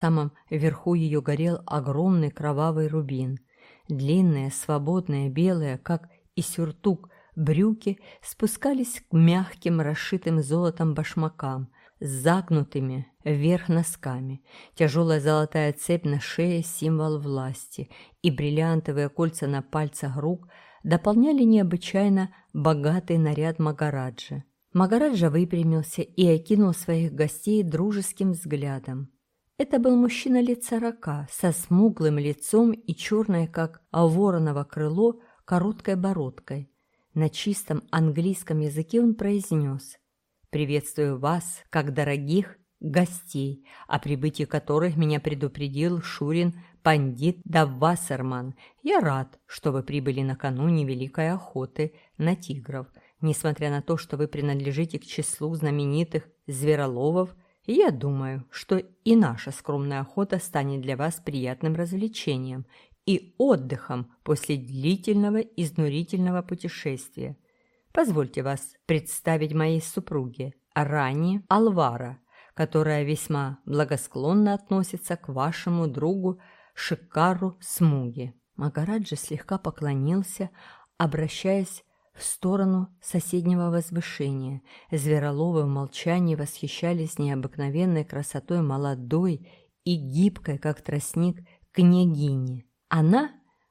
Самом верху ее горел огромный кровавый рубин. Длинные, свободные, белые, как и сюртук, брюки спускались к мягким, расшитым золотом башмакам, с загнутыми вверх носками. Тяжелая золотая цепь на шее – символ власти, и бриллиантовые кольца на пальцах рук дополняли необычайно богатый наряд Магараджа. Магараджа выпрямился и окинул своих гостей дружеским взглядом. Это был мужчина лет сорока, со смуглым лицом и черной, как вороново крыло, короткой бородкой. На чистом английском языке он произнес «Приветствую вас, как дорогих гостей, о прибытии которых меня предупредил Шурин пандит Даввасерман. Я рад, что вы прибыли накануне Великой охоты на тигров. Несмотря на то, что вы принадлежите к числу знаменитых звероловов, я думаю, что и наша скромная охота станет для вас приятным развлечением и отдыхом после длительного изнурительного путешествия. Позвольте вас представить моей супруге, Рани Алвара, которая весьма благосклонно относится к вашему другу Шикару Смуги. Магараджа слегка поклонился, обращаясь в сторону соседнего возвышения. Звероловы в молчании восхищались необыкновенной красотой молодой и гибкой, как тростник, княгини. Она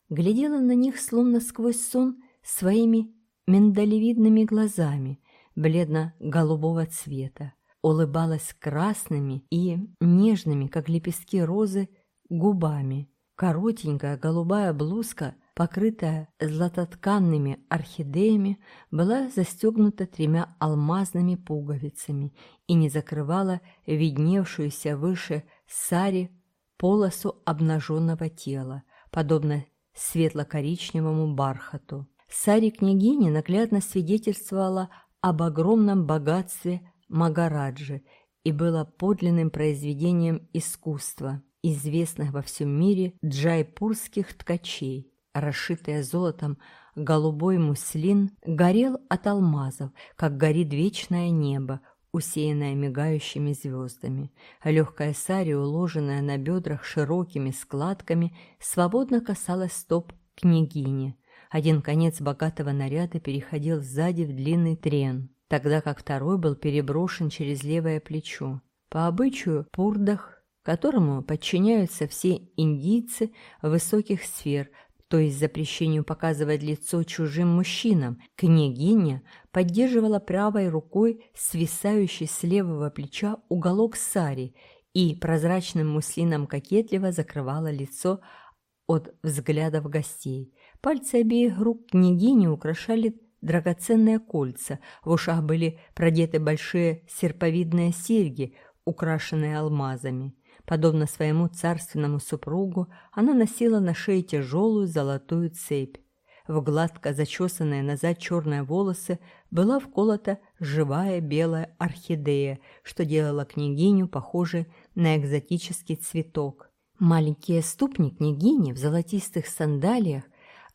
глядела на них словно сквозь сон своими миндалевидными глазами бледно-голубого цвета, улыбалась красными и нежными, как лепестки розы, губами. Коротенькая голубая блузка – покрытая златотканными орхидеями, была застегнута тремя алмазными пуговицами и не закрывала видневшуюся выше сари полосу обнаженного тела, подобно светло-коричневому бархату. Сари княгини наглядно свидетельствовала об огромном богатстве Магараджи и была подлинным произведением искусства, известных во всем мире джайпурских ткачей расшитая золотом голубой муслин, горел от алмазов, как горит вечное небо, усеянное мигающими звездами. Легкая сари, уложенная на бедрах широкими складками, свободно касалась стоп княгини. Один конец богатого наряда переходил сзади в длинный трен, тогда как второй был переброшен через левое плечо. По обычаю пурдах, которому подчиняются все индийцы высоких сфер, то есть запрещению показывать лицо чужим мужчинам, княгиня поддерживала правой рукой свисающий с левого плеча уголок сари и прозрачным муслином кокетливо закрывала лицо от взглядов гостей. Пальцы обеих рук княгини украшали драгоценные кольца, в ушах были продеты большие серповидные серьги, украшенные алмазами. Подобно своему царственному супругу, она носила на шее тяжелую золотую цепь. В гладко зачесанные назад черные волосы была вколота живая белая орхидея, что делало княгиню похожей на экзотический цветок. Маленькие ступни княгини в золотистых сандалиях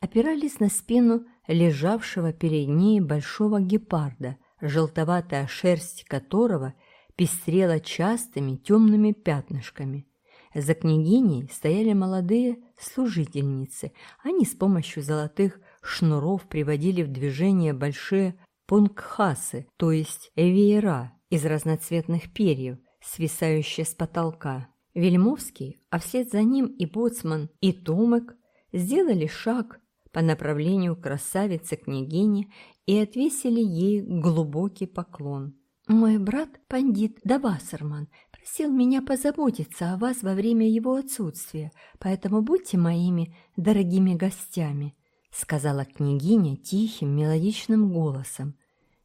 опирались на спину лежавшего перед ней большого гепарда, желтоватая шерсть которого пестрела частыми темными пятнышками. За княгиней стояли молодые служительницы. Они с помощью золотых шнуров приводили в движение большие пунгхасы, то есть веера из разноцветных перьев, свисающие с потолка. Вельмовский, а вслед за ним и боцман, и Томек сделали шаг по направлению красавицы-княгини и отвесили ей глубокий поклон. Мой брат, пандит Давасарман, просил меня позаботиться о вас во время его отсутствия, поэтому будьте моими дорогими гостями», — сказала княгиня тихим, мелодичным голосом.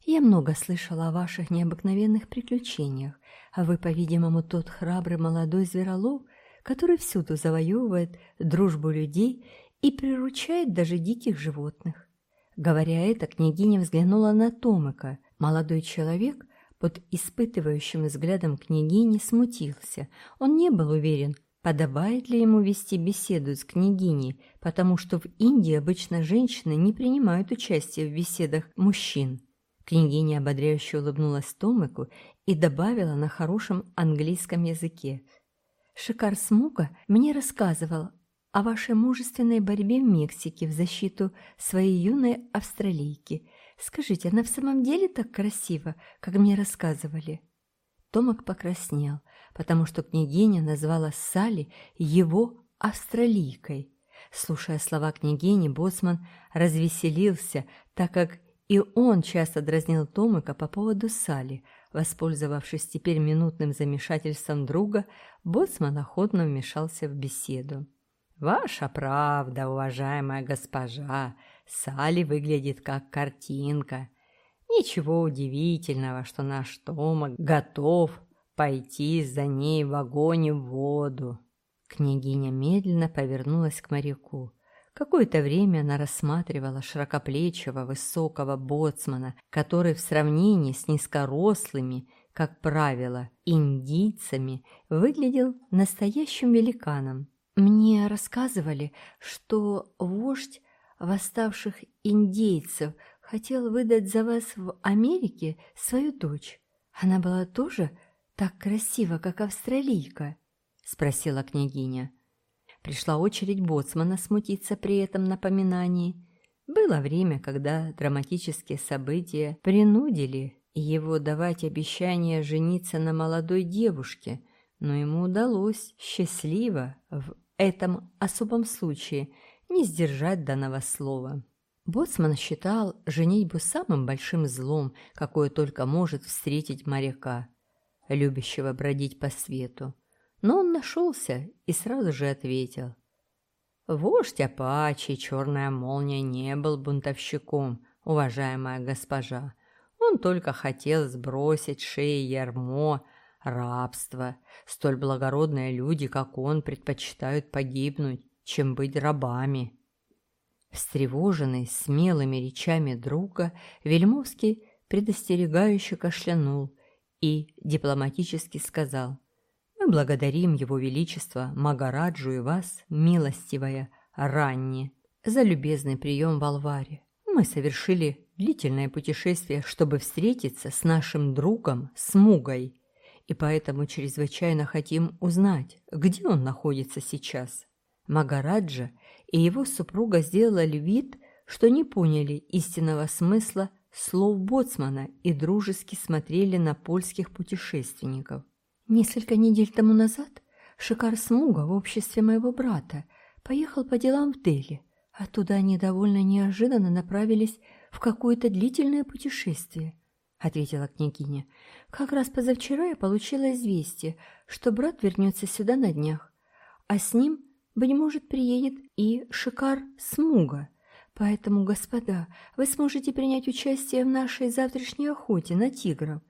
«Я много слышала о ваших необыкновенных приключениях, а вы, по-видимому, тот храбрый молодой зверолов, который всюду завоевывает дружбу людей и приручает даже диких животных». Говоря это, княгиня взглянула на Томыка. Молодой человек — под испытывающим взглядом княгини смутился. Он не был уверен, подобает ли ему вести беседу с княгиней, потому что в Индии обычно женщины не принимают участие в беседах мужчин. Княгиня ободряюще улыбнулась Томику и добавила на хорошем английском языке. Шикар Смуга мне рассказывал о вашей мужественной борьбе в Мексике в защиту своей юной австралийки. Скажите, она в самом деле так красива, как мне рассказывали?» Томак покраснел, потому что княгиня назвала Салли его австралийкой. Слушая слова княгини, Боцман развеселился, так как и он часто дразнил Томака по поводу Салли. Воспользовавшись теперь минутным замешательством друга, Боцман охотно вмешался в беседу. «Ваша правда, уважаемая госпожа, Салли выглядит как картинка. Ничего удивительного, что наш Томак готов пойти за ней в огонь и в воду». Княгиня медленно повернулась к моряку. Какое-то время она рассматривала широкоплечего, высокого боцмана, который в сравнении с низкорослыми, как правило, индийцами, выглядел настоящим великаном. Мне рассказывали, что вождь восставших индейцев хотел выдать за вас в Америке свою дочь. Она была тоже так красива, как австралийка, — спросила княгиня. Пришла очередь боцмана смутиться при этом напоминании. Было время, когда драматические события принудили его давать обещание жениться на молодой девушке, но ему удалось счастливо в этом особом случае не сдержать данного слова. Боцман считал женитьбу самым большим злом, какое только может встретить моряка, любящего бродить по свету. Но он нашелся и сразу же ответил. Вождь Апачи, черная молния, не был бунтовщиком, уважаемая госпожа. Он только хотел сбросить шеи ярмо, рабство. Столь благородные люди, как он, предпочитают погибнуть, чем быть рабами. Встревоженный смелыми речами друга, Вельмовский предостерегающе кашлянул и дипломатически сказал благодарим Его Величество Магараджу и вас, милостивая Ранни, за любезный прием в Алваре. Мы совершили длительное путешествие, чтобы встретиться с нашим другом Смугой, и поэтому чрезвычайно хотим узнать, где он находится сейчас. Магараджа и его супруга сделали вид, что не поняли истинного смысла слов боцмана и дружески смотрели на польских путешественников. Несколько недель тому назад Шикар Смуга в обществе моего брата поехал по делам в Дели. Оттуда они довольно неожиданно направились в какое-то длительное путешествие, — ответила княгиня. Как раз позавчера я получила известие, что брат вернется сюда на днях, а с ним, быть может, приедет и Шикар Смуга. Поэтому, господа, вы сможете принять участие в нашей завтрашней охоте на тигров.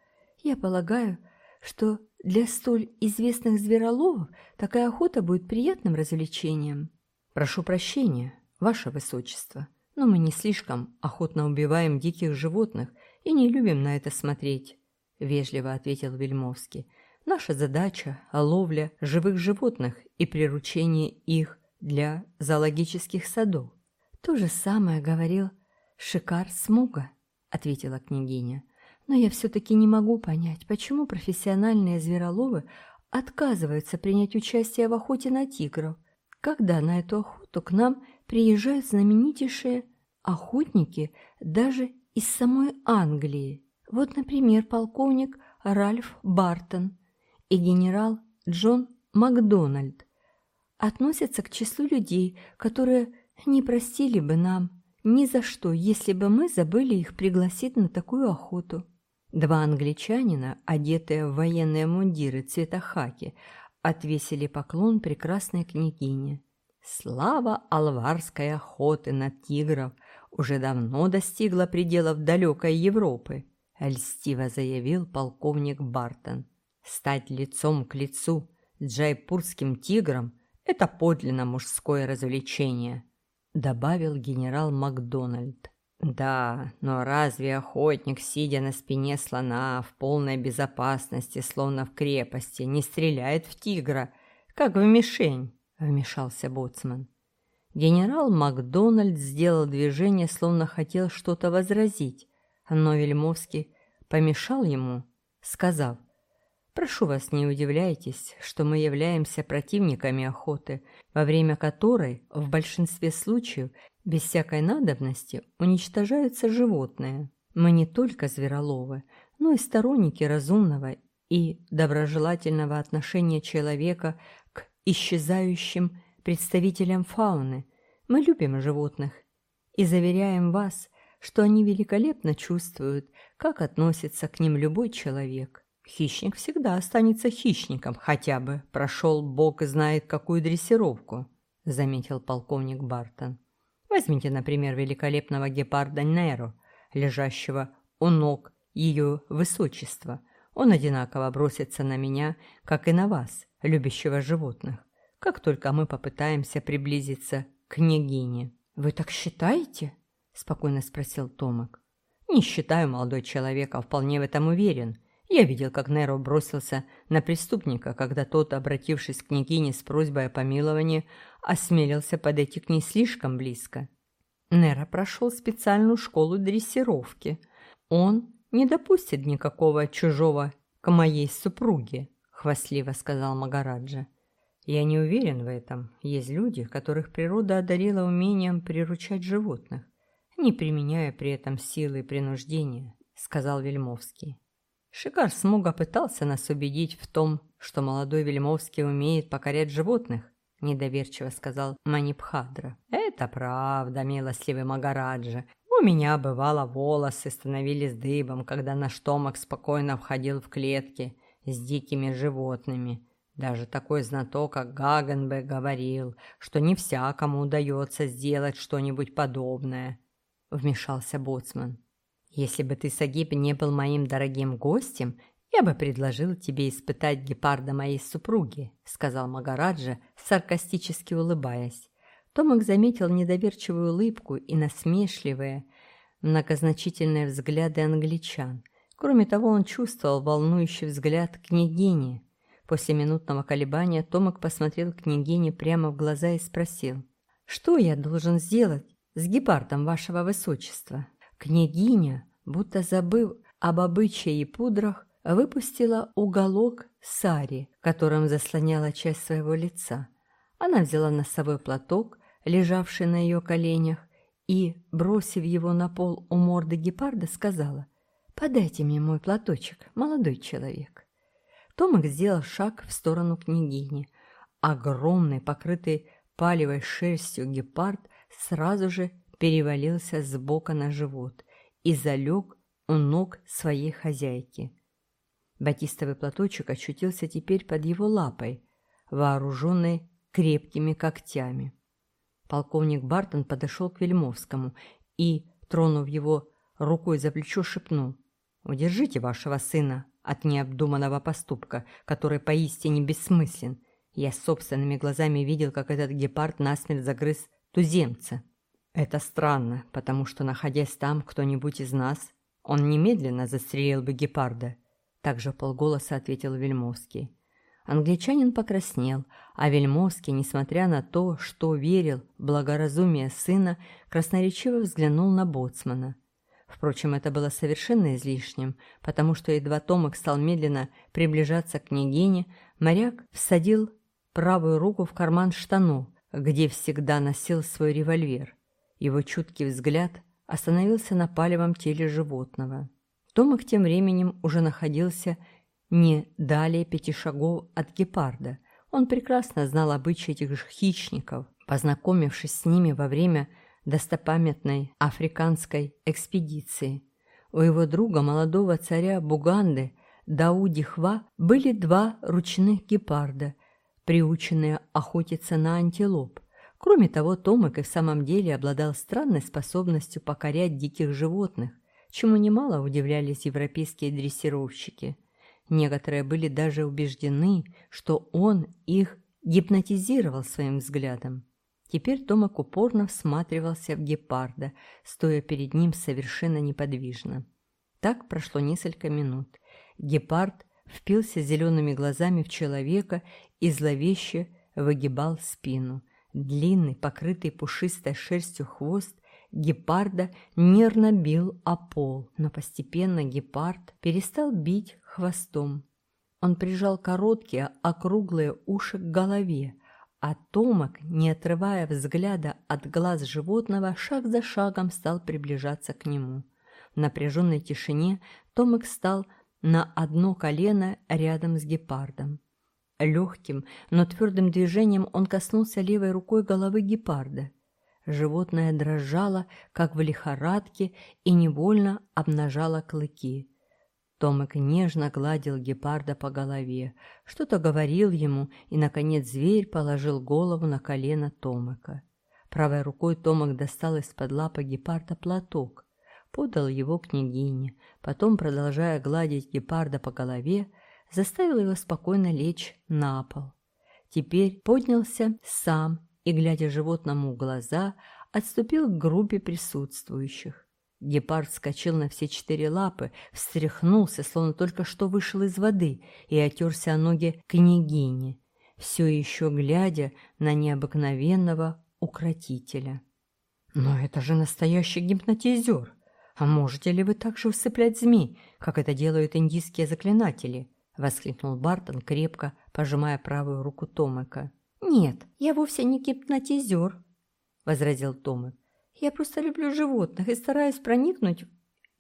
Я полагаю, что для столь известных звероловов такая охота будет приятным развлечением. Прошу прощения, ваше высочество, но мы не слишком охотно убиваем диких животных и не любим на это смотреть, вежливо ответил Вельмовский. Наша задача – ловля живых животных и приручение их для зоологических садов. То же самое говорил Шикар Смуга, ответила княгиня. Но я все-таки не могу понять, почему профессиональные звероловы отказываются принять участие в охоте на тигров, когда на эту охоту к нам приезжают знаменитейшие охотники даже из самой Англии. Вот, например, полковник Ральф Бартон и генерал Джон Макдональд относятся к числу людей, которые не простили бы нам ни за что, если бы мы забыли их пригласить на такую охоту. Два англичанина, одетые в военные мундиры цвета хаки, отвесили поклон прекрасной княгине. Слава алварской охоты на тигров уже давно достигла пределов далекой Европы, льстиво заявил полковник Бартон. Стать лицом к лицу джайпурским тигром – это подлинно мужское развлечение, добавил генерал Макдональд. Да, но разве охотник, сидя на спине слона, в полной безопасности, словно в крепости, не стреляет в тигра, как в мишень? Вмешался боцман. Генерал Макдональд сделал движение, словно хотел что-то возразить, но Вельмовский помешал ему, сказав, Прошу вас, не удивляйтесь, что мы являемся противниками охоты, во время которой, в большинстве случаев, без всякой надобности уничтожаются животные. Мы не только звероловы, но и сторонники разумного и доброжелательного отношения человека к исчезающим представителям фауны. Мы любим животных и заверяем вас, что они великолепно чувствуют, как относится к ним любой человек. Хищник всегда останется хищником, хотя бы прошел бог знает какую дрессировку, заметил полковник Бартон. Возьмите, например, великолепного гепарда Неро, лежащего у ног ее высочества. Он одинаково бросится на меня, как и на вас, любящего животных, как только мы попытаемся приблизиться к княгине. «Вы так считаете?» – спокойно спросил Томак. «Не считаю, молодой человек, а вполне в этом уверен. Я видел, как Неро бросился на преступника, когда тот, обратившись к княгине с просьбой о помиловании, осмелился подойти к ней слишком близко. Неро прошел специальную школу дрессировки. Он не допустит никакого чужого к моей супруге, хвастливо сказал Магараджа. Я не уверен в этом. Есть люди, которых природа одарила умением приручать животных, не применяя при этом силы и принуждения, сказал Вельмовский. Шикар Смуга пытался нас убедить в том, что молодой Вельмовский умеет покорять животных, недоверчиво сказал Манипхадра. Это правда, милостливый Магараджа. У меня, бывало, волосы становились дыбом, когда наш Томак спокойно входил в клетки с дикими животными. Даже такой знаток, как Гагенбе, говорил, что не всякому удается сделать что-нибудь подобное. Вмешался Боцман. Если бы ты, Сагиб, не был моим дорогим гостем, я бы предложил тебе испытать гепарда моей супруги», — сказал Магараджа, саркастически улыбаясь. Томик заметил недоверчивую улыбку и насмешливые, многозначительные взгляды англичан. Кроме того, он чувствовал волнующий взгляд княгини. После минутного колебания Томик посмотрел княгине прямо в глаза и спросил, «Что я должен сделать с гепардом вашего высочества?» Княгиня, будто забыв об обычае и пудрах, выпустила уголок сари, которым заслоняла часть своего лица. Она взяла носовой платок, лежавший на ее коленях, и, бросив его на пол у морды гепарда, сказала «Подайте мне мой платочек, молодой человек». Томик сделал шаг в сторону княгини. Огромный, покрытый палевой шерстью гепард сразу же перевалился с бока на живот и залег у ног своей хозяйки. Батистовый платочек очутился теперь под его лапой, вооруженный крепкими когтями. Полковник Бартон подошел к Вельмовскому и, тронув его рукой за плечо, шепнул «Удержите вашего сына от необдуманного поступка, который поистине бессмыслен. Я собственными глазами видел, как этот гепард насмерть загрыз туземца». Это странно, потому что, находясь там кто-нибудь из нас, он немедленно застрелил бы гепарда. Также полголоса ответил Вельмовский. Англичанин покраснел, а Вельмовский, несмотря на то, что верил в благоразумие сына, красноречиво взглянул на боцмана. Впрочем, это было совершенно излишним, потому что едва Томик стал медленно приближаться к княгине, моряк всадил правую руку в карман штанов, где всегда носил свой револьвер. Его чуткий взгляд остановился на палевом теле животного. Томик тем временем уже находился не далее пяти шагов от гепарда. Он прекрасно знал обычаи этих хищников, познакомившись с ними во время достопамятной африканской экспедиции. У его друга, молодого царя Буганды, Дауди Хва, были два ручных гепарда, приученные охотиться на антилоп. Кроме того, Томик и в самом деле обладал странной способностью покорять диких животных, чему немало удивлялись европейские дрессировщики. Некоторые были даже убеждены, что он их гипнотизировал своим взглядом. Теперь Томик упорно всматривался в гепарда, стоя перед ним совершенно неподвижно. Так прошло несколько минут. Гепард впился зелеными глазами в человека и зловеще выгибал спину. Длинный, покрытый пушистой шерстью хвост гепарда нервно бил о пол, но постепенно гепард перестал бить хвостом Он прижал короткие, округлые уши к голове, а Томок, не отрывая взгляда от глаз животного, шаг за шагом стал приближаться к нему. В напряженной тишине Томок стал на одно колено рядом с гепардом. Легким, но твердым движением он коснулся левой рукой головы гепарда. Животное дрожало, как в лихорадке, и невольно обнажало клыки. Томик нежно гладил гепарда по голове, что-то говорил ему, и, наконец, зверь положил голову на колено Томика. Правой рукой Томик достал из-под лапы гепарда платок, подал его княгине, потом, продолжая гладить гепарда по голове, заставил его спокойно лечь на пол. Теперь поднялся сам и, глядя животному в глаза, отступил к группе присутствующих. Гепард вскочил на все четыре лапы, встряхнулся, словно только что вышел из воды, и отерся о ноги княгини, все еще глядя на необыкновенного укротителя. «Но это же настоящий гипнотизер! А можете ли вы так же усыплять змей, как это делают индийские заклинатели?» — воскликнул Бартон, крепко пожимая правую руку Томыка. «Нет, я вовсе не гипнотизер», — возразил Томык. «Я просто люблю животных и стараюсь проникнуть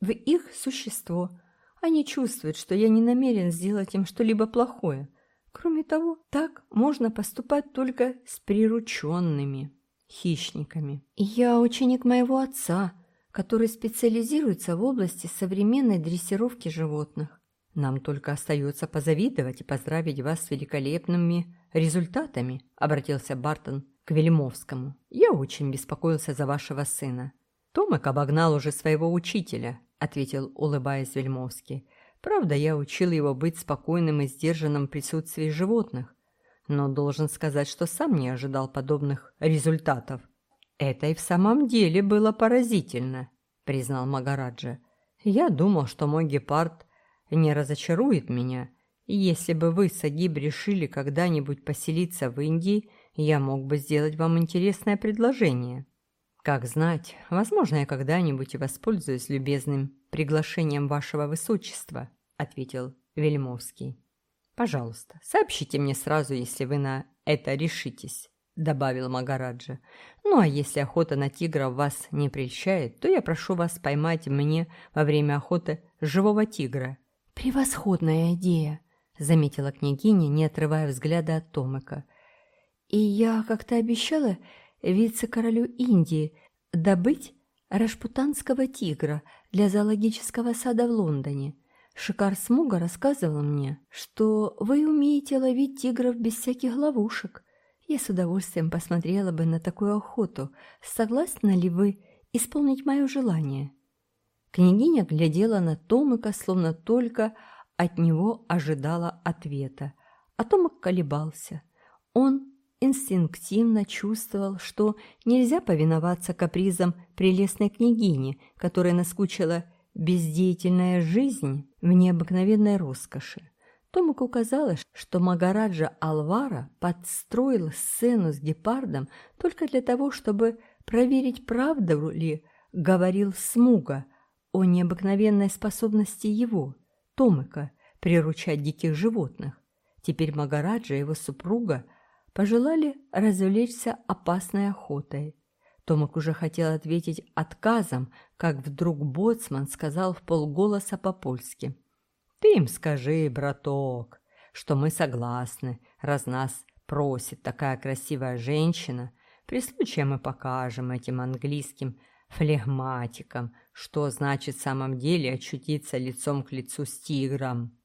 в их существо. Они чувствуют, что я не намерен сделать им что-либо плохое. Кроме того, так можно поступать только с прирученными хищниками. Я ученик моего отца, который специализируется в области современной дрессировки животных. Нам только остается позавидовать и поздравить вас с великолепными результатами», — обратился Бартон к Вельмовскому. «Я очень беспокоился за вашего сына». «Томик обогнал уже своего учителя», — ответил, улыбаясь Вельмовский. «Правда, я учил его быть спокойным и сдержанным в присутствии животных, но должен сказать, что сам не ожидал подобных результатов». «Это и в самом деле было поразительно», — признал Магараджа. «Я думал, что мой гепард не разочарует меня. Если бы вы, Сагиб, решили когда-нибудь поселиться в Индии, я мог бы сделать вам интересное предложение. Как знать, возможно, я когда-нибудь и воспользуюсь любезным приглашением вашего высочества, ответил Вельмовский. Пожалуйста, сообщите мне сразу, если вы на это решитесь, добавил Магараджа. Ну а если охота на тигра вас не прельщает, то я прошу вас поймать мне во время охоты живого тигра «Превосходная идея», — заметила княгиня, не отрывая взгляда от Томыка. «И я как-то обещала вице-королю Индии добыть рашпутанского тигра для зоологического сада в Лондоне. Шикар Смуга рассказывал мне, что вы умеете ловить тигров без всяких ловушек. Я с удовольствием посмотрела бы на такую охоту. Согласны ли вы исполнить мое желание?» Княгиня глядела на Томыка, словно только от него ожидала ответа. А Томик колебался. Он инстинктивно чувствовал, что нельзя повиноваться капризам прелестной княгини, которая наскучила бездеятельная жизнь в необыкновенной роскоши. Томику казалось, что Магараджа Алвара подстроил сцену с гепардом только для того, чтобы проверить, правду ли говорил Смуга – о необыкновенной способности его, Томыка, приручать диких животных. Теперь Магараджа и его супруга пожелали развлечься опасной охотой. Томик уже хотел ответить отказом, как вдруг боцман сказал в полголоса по-польски. «Ты им скажи, браток, что мы согласны, раз нас просит такая красивая женщина. При случае мы покажем этим английским флегматикам, что значит в самом деле очутиться лицом к лицу с тигром.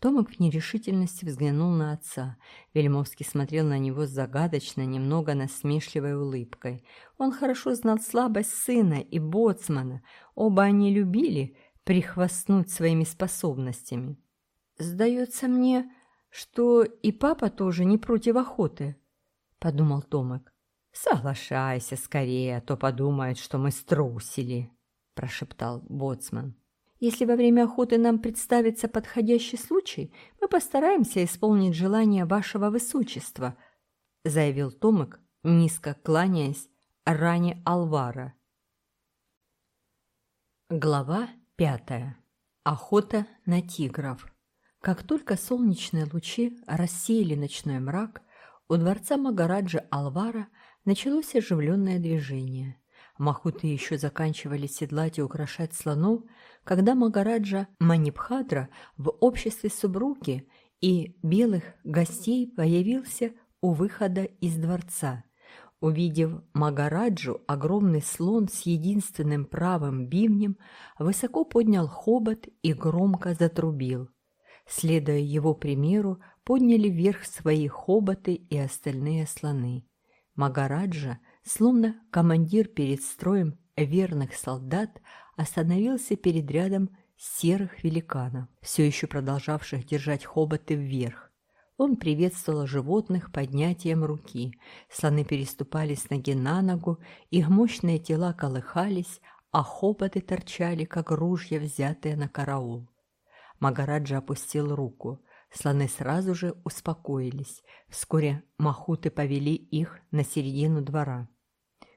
Томик в нерешительности взглянул на отца. Вельмовский смотрел на него с загадочной, немного насмешливой улыбкой. Он хорошо знал слабость сына и боцмана. Оба они любили прихвастнуть своими способностями. «Сдается мне, что и папа тоже не против охоты», — подумал Томик. «Соглашайся скорее, а то подумают, что мы струсили», прошептал боцман. «Если во время охоты нам представится подходящий случай, мы постараемся исполнить желание вашего высочества», заявил Томик, низко кланяясь ране Алвара. Глава пятая. Охота на тигров. Как только солнечные лучи рассеяли ночной мрак, у дворца Магараджа Алвара началось оживленное движение. Махуты еще заканчивали седлать и украшать слонов, когда Магараджа Манипхадра в обществе Субруки и белых гостей появился у выхода из дворца. Увидев Магараджу, огромный слон с единственным правым бивнем высоко поднял хобот и громко затрубил. Следуя его примеру, подняли вверх свои хоботы и остальные слоны. Магараджа Словно командир перед строем верных солдат остановился перед рядом серых великанов, все еще продолжавших держать хоботы вверх. Он приветствовал животных поднятием руки. Слоны переступали с ноги на ногу, их мощные тела колыхались, а хоботы торчали, как ружья, взятые на караул. Магараджа опустил руку. Слоны сразу же успокоились. Вскоре махуты повели их на середину двора.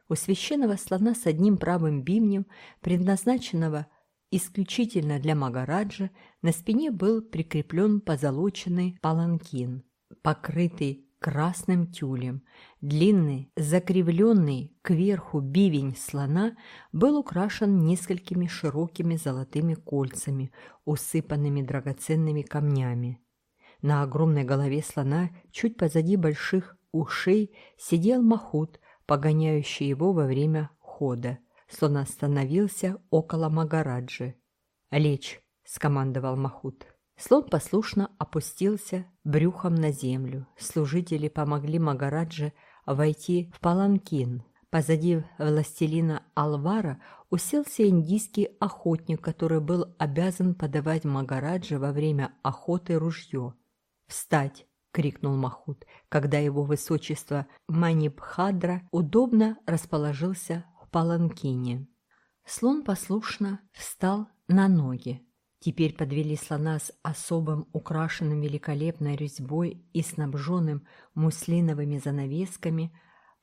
У священного слона с одним правым бимнем, предназначенного исключительно для Магараджа, на спине был прикреплен позолоченный паланкин, покрытый красным тюлем. Длинный, закривленный кверху бивень слона был украшен несколькими широкими золотыми кольцами, усыпанными драгоценными камнями. На огромной голове слона, чуть позади больших ушей, сидел махут погоняющий его во время хода. Слон остановился около Магараджи. «Лечь!» — скомандовал Махут. Слон послушно опустился брюхом на землю. Служители помогли Магараджи войти в паланкин. Позади властелина Алвара уселся индийский охотник, который был обязан подавать Магараджи во время охоты ружье. «Встать!» — крикнул Махут, когда его высочество Манибхадра удобно расположился в паланкине. Слон послушно встал на ноги. Теперь подвели слона с особым украшенным великолепной резьбой и снабженным муслиновыми занавесками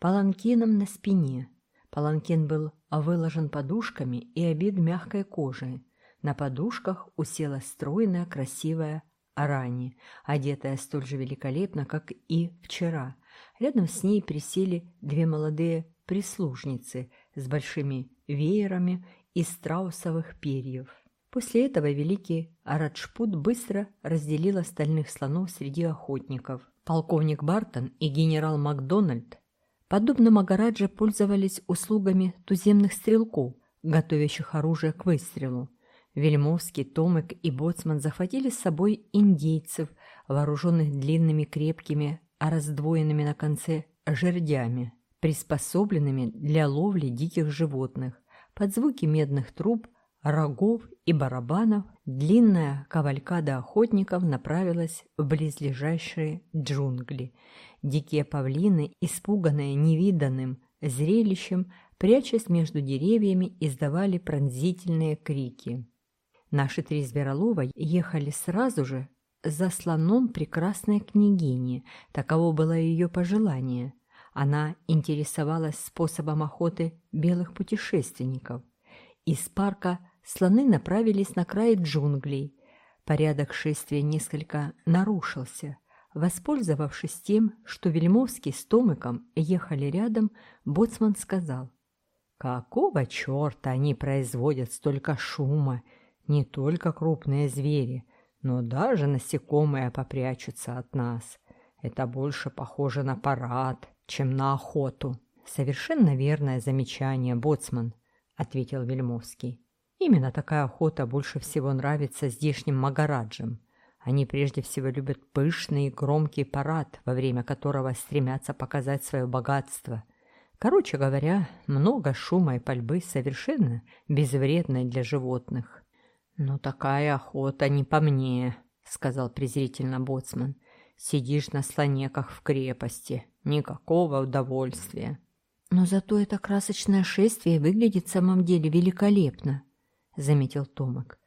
паланкином на спине. Паланкин был выложен подушками и обит мягкой кожей. На подушках усела стройная красивая Арани, одетая столь же великолепно, как и вчера. Рядом с ней присели две молодые прислужницы с большими веерами из страусовых перьев. После этого великий Араджпут быстро разделил остальных слонов среди охотников. Полковник Бартон и генерал Макдональд, подобно Магараджа, пользовались услугами туземных стрелков, готовящих оружие к выстрелу. Вельмовский, Томек и Боцман захватили с собой индейцев, вооруженных длинными крепкими, а раздвоенными на конце жердями, приспособленными для ловли диких животных. Под звуки медных труб, рогов и барабанов длинная кавалькада охотников направилась в близлежащие джунгли. Дикие павлины, испуганные невиданным зрелищем, прячась между деревьями, издавали пронзительные крики. Наши три Зверолова ехали сразу же за слоном прекрасной княгини, таково было ее пожелание. Она интересовалась способом охоты белых путешественников. Из парка слоны направились на край джунглей. Порядок шествия несколько нарушился. Воспользовавшись тем, что Вельмовский с Томыком ехали рядом, Боцман сказал, «Какого черта они производят столько шума не только крупные звери, но даже насекомые попрячутся от нас. Это больше похоже на парад, чем на охоту. Совершенно верное замечание, боцман, ответил Вельмовский. Именно такая охота больше всего нравится здешним магараджам. Они прежде всего любят пышный и громкий парад, во время которого стремятся показать свое богатство. Короче говоря, много шума и пальбы совершенно безвредны для животных. «Ну, такая охота не по мне», — сказал презрительно боцман. «Сидишь на слоне, как в крепости. Никакого удовольствия». «Но зато это красочное шествие выглядит в самом деле великолепно», — заметил Томок.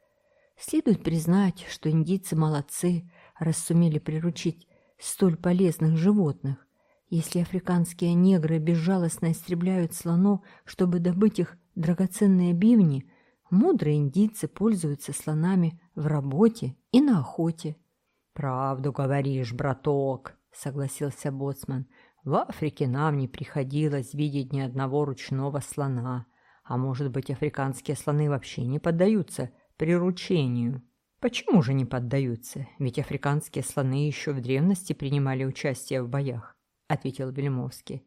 «Следует признать, что индийцы молодцы, раз сумели приручить столь полезных животных. Если африканские негры безжалостно истребляют слонов, чтобы добыть их драгоценные бивни — Мудрые индийцы пользуются слонами в работе и на охоте. «Правду говоришь, браток», — согласился боцман. «В Африке нам не приходилось видеть ни одного ручного слона. А может быть, африканские слоны вообще не поддаются приручению?» «Почему же не поддаются? Ведь африканские слоны еще в древности принимали участие в боях», — ответил Вельмовский.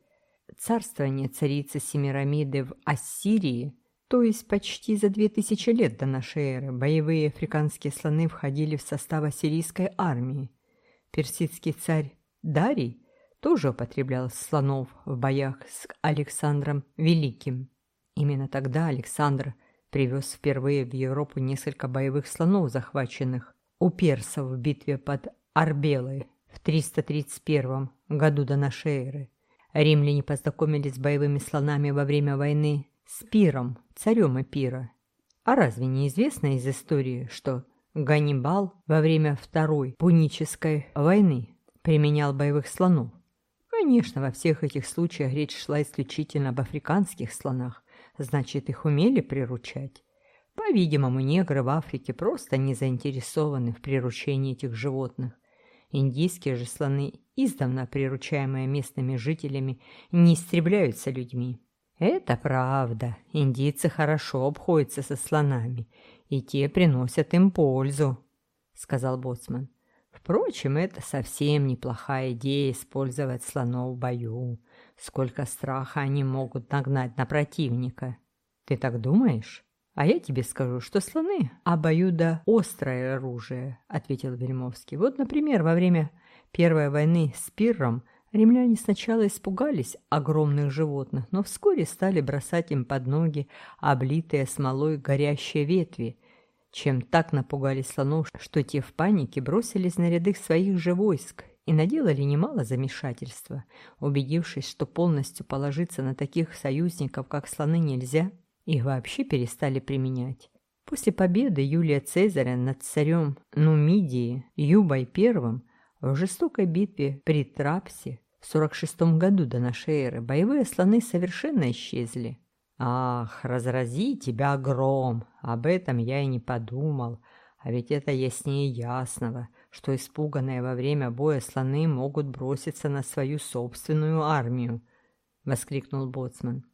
«Царствование царицы Семирамиды в Ассирии, то есть почти за две тысячи лет до нашей эры, боевые африканские слоны входили в состав ассирийской армии. Персидский царь Дарий тоже употреблял слонов в боях с Александром Великим. Именно тогда Александр привез впервые в Европу несколько боевых слонов, захваченных у персов в битве под Арбелой в 331 году до нашей эры. Римляне познакомились с боевыми слонами во время войны с Пиром, царем Эпира. А разве не известно из истории, что Ганнибал во время Второй Пунической войны применял боевых слонов. Конечно, во всех этих случаях речь шла исключительно об африканских слонах, значит, их умели приручать. По-видимому, негры в Африке просто не заинтересованы в приручении этих животных. Индийские же слоны, издавна приручаемые местными жителями, не истребляются людьми. Это правда, индийцы хорошо обходятся со слонами, и те приносят им пользу, сказал боцман. Впрочем, это совсем неплохая идея использовать слонов в бою. Сколько страха они могут нагнать на противника. Ты так думаешь? А я тебе скажу, что слоны – обоюдо острое оружие, ответил Вельмовский. Вот, например, во время Первой войны с Пирром римляне сначала испугались огромных животных, но вскоре стали бросать им под ноги облитые смолой горящие ветви – чем так напугали слонов, что те в панике бросились на ряды своих же войск и наделали немало замешательства. Убедившись, что полностью положиться на таких союзников, как слоны, нельзя, их вообще перестали применять. После победы Юлия Цезаря над царем Нумидии Юбой I в жестокой битве при Трапсе в 46 году до нашей эры боевые слоны совершенно исчезли. Ах, разрази тебя гром, об этом я и не подумал. А ведь это яснее ясного, что испуганные во время боя слоны могут броситься на свою собственную армию, — воскликнул Боцман.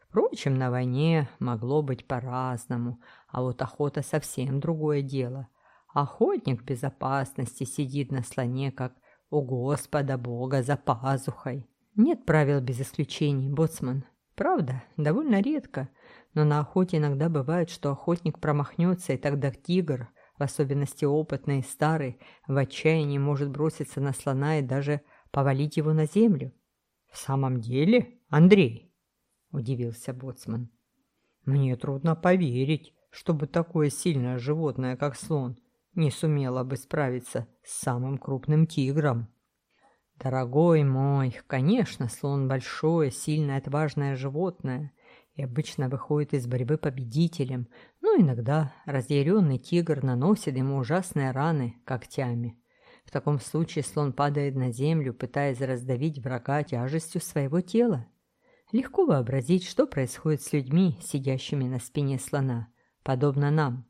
Впрочем, на войне могло быть по-разному, а вот охота совсем другое дело. Охотник безопасности сидит на слоне, как у Господа Бога за пазухой. Нет правил без исключений, Боцман, Правда, довольно редко, но на охоте иногда бывает, что охотник промахнется, и тогда тигр, в особенности опытный и старый, в отчаянии может броситься на слона и даже повалить его на землю. «В самом деле, Андрей?» – удивился боцман. «Мне трудно поверить, чтобы такое сильное животное, как слон, не сумело бы справиться с самым крупным тигром». Дорогой мой, конечно, слон большое, сильное, отважное животное и обычно выходит из борьбы победителем, но иногда разъяренный тигр наносит ему ужасные раны когтями. В таком случае слон падает на землю, пытаясь раздавить врага тяжестью своего тела. Легко вообразить, что происходит с людьми, сидящими на спине слона, подобно нам.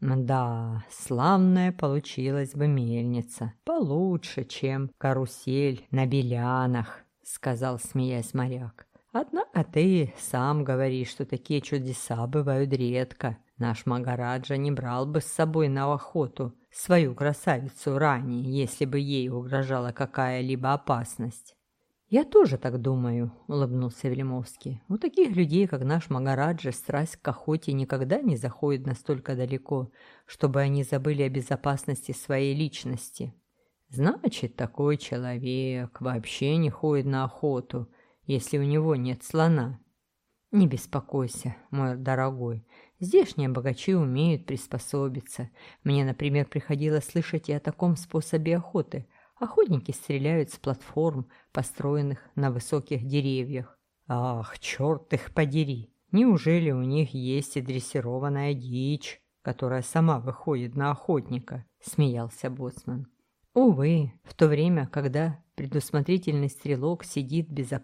Да, славная получилась бы мельница. Получше, чем карусель на белянах, сказал, смеясь моряк. Однако ты сам говоришь, что такие чудеса бывают редко. Наш Магараджа не брал бы с собой на охоту свою красавицу ранее, если бы ей угрожала какая-либо опасность. «Я тоже так думаю», — улыбнулся Велимовский. «У таких людей, как наш Магараджа, страсть к охоте никогда не заходит настолько далеко, чтобы они забыли о безопасности своей личности. Значит, такой человек вообще не ходит на охоту, если у него нет слона». «Не беспокойся, мой дорогой. Здешние богачи умеют приспособиться. Мне, например, приходилось слышать и о таком способе охоты — Охотники стреляют с платформ, построенных на высоких деревьях. Ах, черт их подери! Неужели у них есть и дрессированная дичь, которая сама выходит на охотника? Смеялся боцман. Увы, в то время, когда предусмотрительный стрелок сидит безопасности,